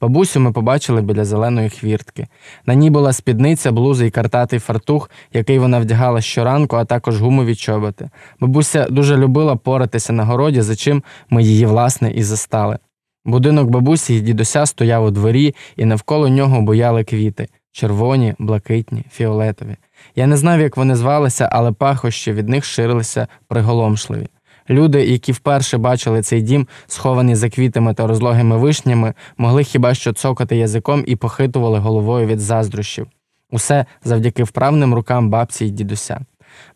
Бабусю ми побачили біля зеленої хвіртки. На ній була спідниця, блуза і картатий фартух, який вона вдягала щоранку, а також гумові чоботи. Бабуся дуже любила поратися на городі, за чим ми її, власне, і застали. Будинок бабусі і дідуся стояв у дворі, і навколо нього бояли квіти червоні, блакитні, фіолетові. Я не знав, як вони звалися, але пахощі від них ширилися приголомшливі. Люди, які вперше бачили цей дім, схований за квітами та розлогими вишнями, могли хіба що цокати язиком і похитували головою від заздрощів. Усе завдяки вправним рукам бабці й дідуся.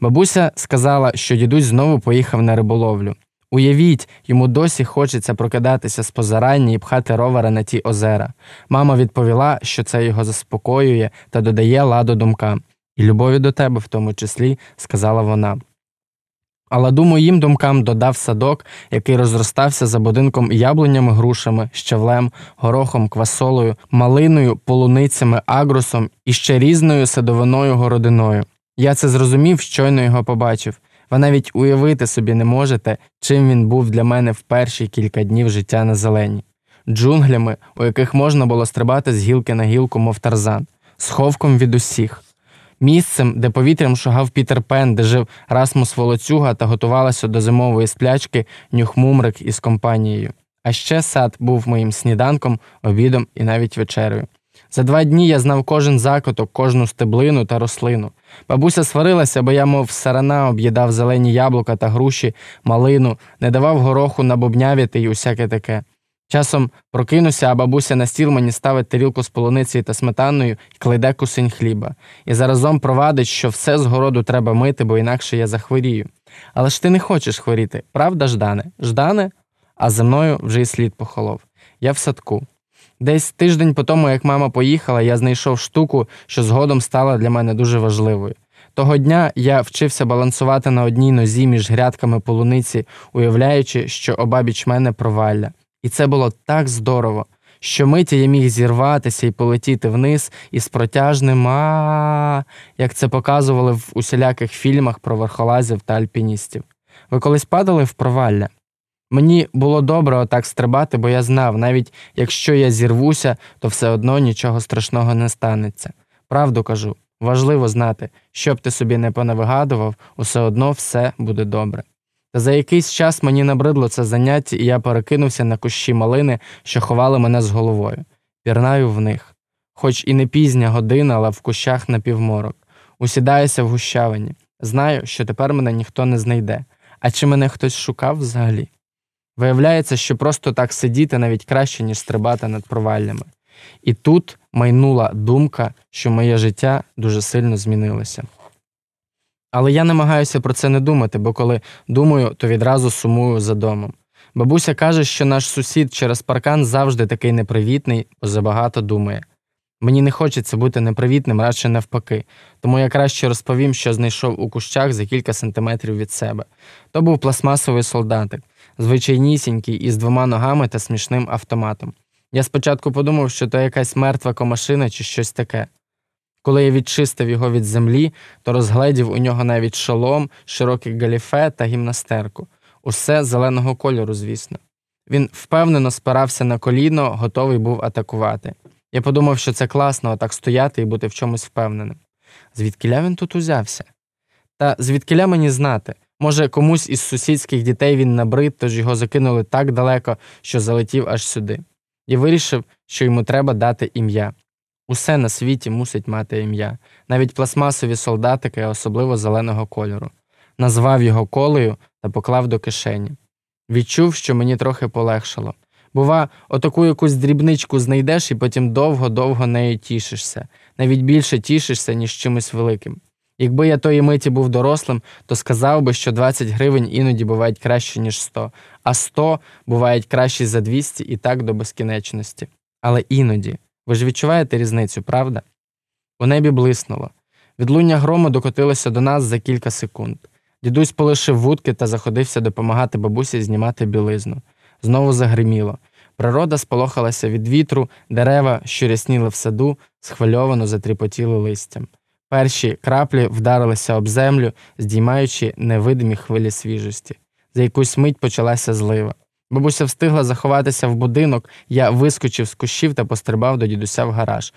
Бабуся сказала, що дідусь знову поїхав на риболовлю. Уявіть, йому досі хочеться прокидатися з позарання і пхати ровера на ті озера. Мама відповіла, що це його заспокоює та додає ладу думкам. І любові до тебе, в тому числі, сказала вона. А ладу моїм думкам додав садок, який розростався за будинком яблунями, грушами, щавлем, горохом, квасолою, малиною, полуницями, агрусом і ще різною садовиною городиною. Я це зрозумів, щойно його побачив. Ви навіть уявити собі не можете, чим він був для мене в перші кілька днів життя на зелені, джунглями, у яких можна було стрибати з гілки на гілку, мов тарзан, сховком від усіх, місцем, де повітрям шугав Пітер Пен, де жив Расмус Волоцюга та готувалася до зимової сплячки нюхмумрик із компанією. А ще сад був моїм сніданком, обідом і навіть вечерею. За два дні я знав кожен закоток, кожну стеблину та рослину. Бабуся сварилася, бо я, мов сарана, об'їдав зелені яблука та груші, малину, не давав гороху набобнявіти і усяке таке. Часом прокинуся, а бабуся на стіл мені ставить тарілку з полуницею та сметаною і кладе кусень хліба. І заразом провадить, що все з городу треба мити, бо інакше я захворію. Але ж ти не хочеш хворіти, правда, Ждане? Ждане? А за мною вже й слід похолов. Я в садку. Десь тиждень по тому, як мама поїхала, я знайшов штуку, що згодом стала для мене дуже важливою. Того дня я вчився балансувати на одній нозі між грядками полуниці, уявляючи, що обабіч мене провалля. І це було так здорово, що миті я міг зірватися і полетіти вниз із протяжним а, як це показували в усіляких фільмах про верхолазів та альпіністів. Ви колись падали в провалля? Мені було добре отак стрибати, бо я знав, навіть якщо я зірвуся, то все одно нічого страшного не станеться. Правду кажу, важливо знати, що б ти собі не понавигадував, усе одно все буде добре. Та за якийсь час мені набридло це заняття, і я перекинувся на кущі малини, що ховали мене з головою. Пірнаю в них. Хоч і не пізня година, але в кущах напівморок. Усідаюся в гущавині. Знаю, що тепер мене ніхто не знайде. А чи мене хтось шукав взагалі? Виявляється, що просто так сидіти навіть краще, ніж стрибати над проваллями. І тут майнула думка, що моє життя дуже сильно змінилося. Але я намагаюся про це не думати, бо коли думаю, то відразу сумую за домом. Бабуся каже, що наш сусід через паркан завжди такий непривітний, бо забагато думає. Мені не хочеться бути непривітним, радше навпаки, тому я краще розповім, що знайшов у кущах за кілька сантиметрів від себе. То був пластмасовий солдатик, звичайнісінький, із двома ногами та смішним автоматом. Я спочатку подумав, що то якась мертва комашина чи щось таке. Коли я відчистив його від землі, то розгледів у нього навіть шолом, широке галіфе та гімнастерку, усе зеленого кольору, звісно. Він впевнено спирався на коліно, готовий був атакувати. Я подумав, що це класно отак стояти і бути в чомусь впевненим. Звідкиля він тут узявся? Та звідкиля мені знати? Може, комусь із сусідських дітей він набрид, тож його закинули так далеко, що залетів аж сюди. І вирішив, що йому треба дати ім'я. Усе на світі мусить мати ім'я, навіть пластмасові солдатики, особливо зеленого кольору. Назвав його колею та поклав до кишені. Відчув, що мені трохи полегшало. Бува, отаку якусь дрібничку знайдеш і потім довго-довго нею тішишся, навіть більше тішишся, ніж чимось великим. Якби я тої миті був дорослим, то сказав би, що 20 гривень іноді бувають краще, ніж 100, а 100 бувають кращі за 200 і так до безкінечності. Але іноді. Ви ж відчуваєте різницю, правда? У небі блиснуло. Відлуння грому докотилося до нас за кілька секунд. Дідусь полишив вудки та заходився допомагати бабусі знімати білизну. Знову загриміло. Природа сполохалася від вітру, дерева, що рясніли в саду, схвильовано затріпотіли листям. Перші краплі вдарилися об землю, здіймаючи невидимі хвилі свіжості. За якусь мить почалася злива. Бабуся встигла заховатися в будинок, я вискочив з кущів та пострибав до дідуся в гараж.